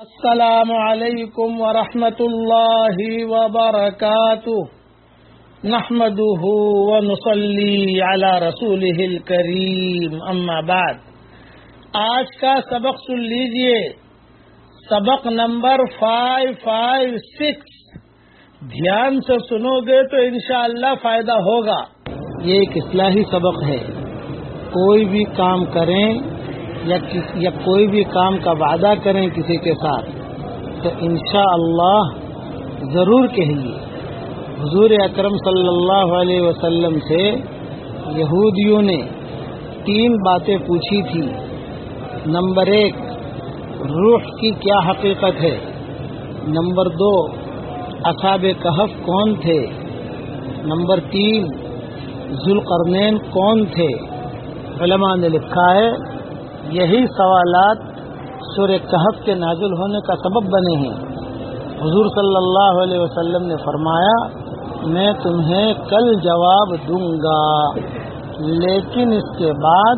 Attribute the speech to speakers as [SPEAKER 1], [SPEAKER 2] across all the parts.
[SPEAKER 1] السلام علیکم ورحمۃ اللہ وبرکاتہ۔ نحمده ونصلي على رسوله الكريم اما بعد۔ آج کا سبق سن لیجیے۔ سبق نمبر فائیو فائیو سکس۔ دھیان سے سنو گے تو انشاءاللہ فائدہ ہوگا۔ یہ ایک اصلاحی سبق ہے۔ کوئی بھی کام کریں یا یا کوئی بھی کام کا وعدہ کریں کسی کے ساتھ، تو انشاءاللہ اللہ ضرور کہیے۔ حضور اکرم صلی اللہ علیہ وسلم سے یہودیوں نے تین باتیں پوچھی تھی۔ نمبر ایک، روح کی کیا حقیقت ہے؟ نمبر دو اصاب کہف کون تھے؟ نمبر تین، ذوالقرنین کون تھے؟ علماء نے لکھا ہے۔ یہی سوالات سور کہف کے نازل ہونے کا سبب بنے ہیں۔ حضور صلی اللہ علیہ وسلم نے فرمایا، میں تمہیں کل جواب دوں گا، لیکن اس کے بعد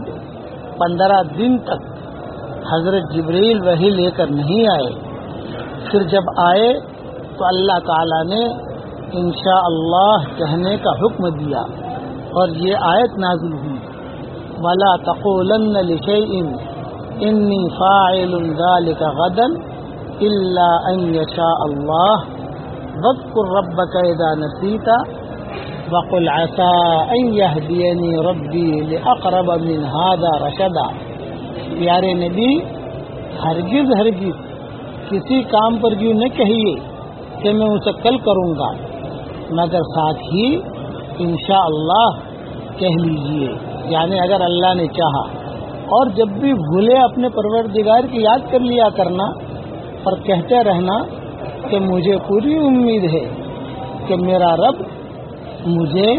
[SPEAKER 1] پندرہ دن تک حضرت جبریل وہی لے کر نہیں آئے۔ پھر جب آئے تو اللہ تعالی نے انشاء اللہ کہنے کا حکم دیا اور یہ آیت نازل ہوئی۔ ولا تقولن لشيء إني فاعل ذلك غدا إلا أن يشاء الله. واذكر ربك إذا نسيت وقل عسى أن يهديني ربي لأقرب من هذا رشدا. پیارے نبی، ہرگز ہرگز کسی کام پر یوں نہ کہیے کہ میں اسے کل کروں گا، مگر ساتھ ہی انشاءاللہ کہہ لیجیے۔ یعنی اگر اللہ نے چاہا۔ اور جب بھی بھولے اپنے پروردگار کی یاد کر لیا کرنا اور کہتے رہنا کہ مجھے پوری امید ہے کہ میرا رب مجھے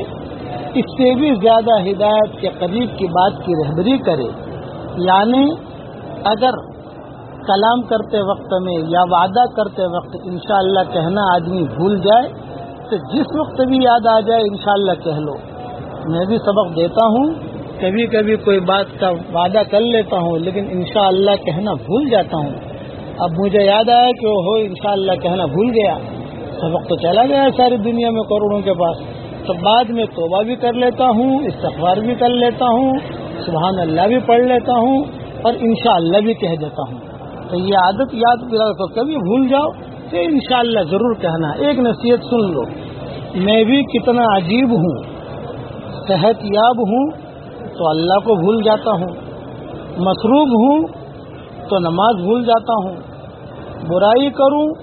[SPEAKER 1] اس سے بھی زیادہ ہدایت کے قریب کی بات کی رہبری کرے۔ یعنی اگر کلام کرتے وقت میں یا وعدہ کرتے وقت انشاءاللہ کہنا آدمی بھول جائے، تو جس وقت بھی یاد آ جائے انشاءاللہ کہہ لو۔ میں بھی سبق دیتا ہوں۔ کبھی کبھی کوئی بات کا وعدہ کر لیتا ہوں، لیکن انشاءاللہ اللہ کہنا بھول جاتا ہوں۔ اب مجھے یاد آیا کہ وہ ہو انشاءاللہ کہنا بھول گیا۔ سبق تو چلا گیا ساری دنیا میں کروڑوں کے پاس۔ تو بعد میں توبہ بھی کر لیتا ہوں، استغفار بھی کر لیتا ہوں سبحان اللہ بھی پڑھ لیتا ہوں، اور انشاءاللہ بھی کہہ دیتا ہوں۔ تو یہ عادت یاد پلا تو کبھی بھول جاؤ تو انشاءاللہ ضرور کہنا۔ ایک نصیحت سن لو۔ میں بھی کتنا عجیب ہوں، صحت یاب ہوں تو اللہ کو بھول جاتا ہوں۔ مصروب ہوں تو نماز بھول جاتا ہوں۔ برائی کروں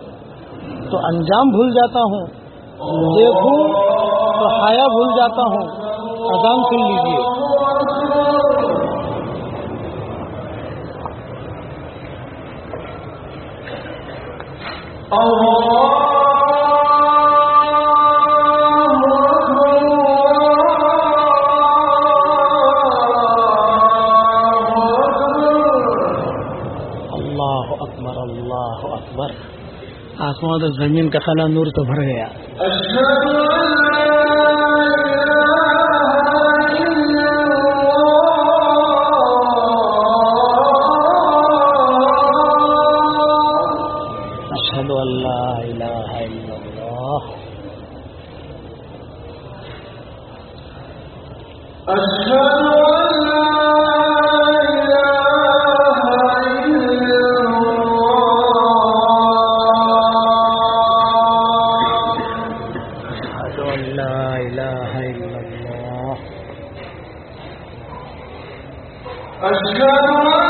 [SPEAKER 1] تو انجام بھول جاتا ہوں۔ دیکھوں تو حیا بھول جاتا ہوں۔ اذان سن لیجیے آسمان اور زمین کا خلا نور تو بھر گیا۔ أشهد أن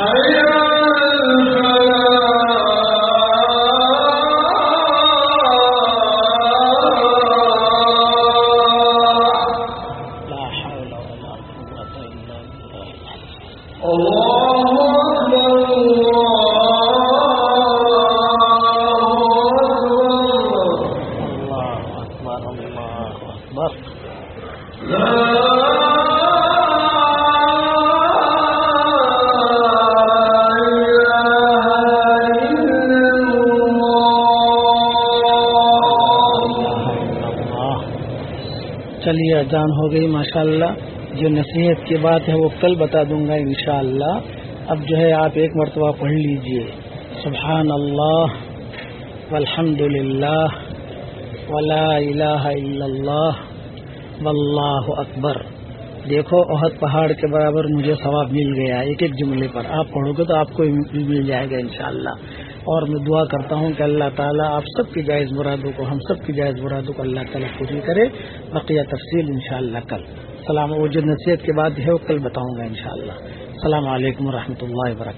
[SPEAKER 1] اللہ چلیے اذان ہو گئی، ماشاءاللہ۔ جو نصیحت کی بات ہے، وہ کل بتا دوں گا انشاءاللہ۔ اب جو ہے، آپ ایک مرتبہ پڑھ لیجیے۔ سبحان اللہ والحمد للہ ولا الہ الا اللہ واللہ اکبر۔ دیکھو عہد پہاڑ کے برابر مجھے ثواب مل گیا ایک ایک جملے پر۔ آپ پڑھو گے تو آپ کو مل جائے گا انشاءاللہ۔ اور میں دعا کرتا ہوں کہ اللہ تعالیٰ آپ سب کی جائز مرادوں کو ہم سب کی جائز مرادوں کو اللہ تعالیٰ پوری کرے، بقیہ تفصیل انشاءاللہ کل۔ سلام، وہ جو نصیحت کے بعد ہے وہ کل بتاؤں گا انشاءاللہ۔ السلام علیکم ورحمۃ اللہ وبرکاتہ۔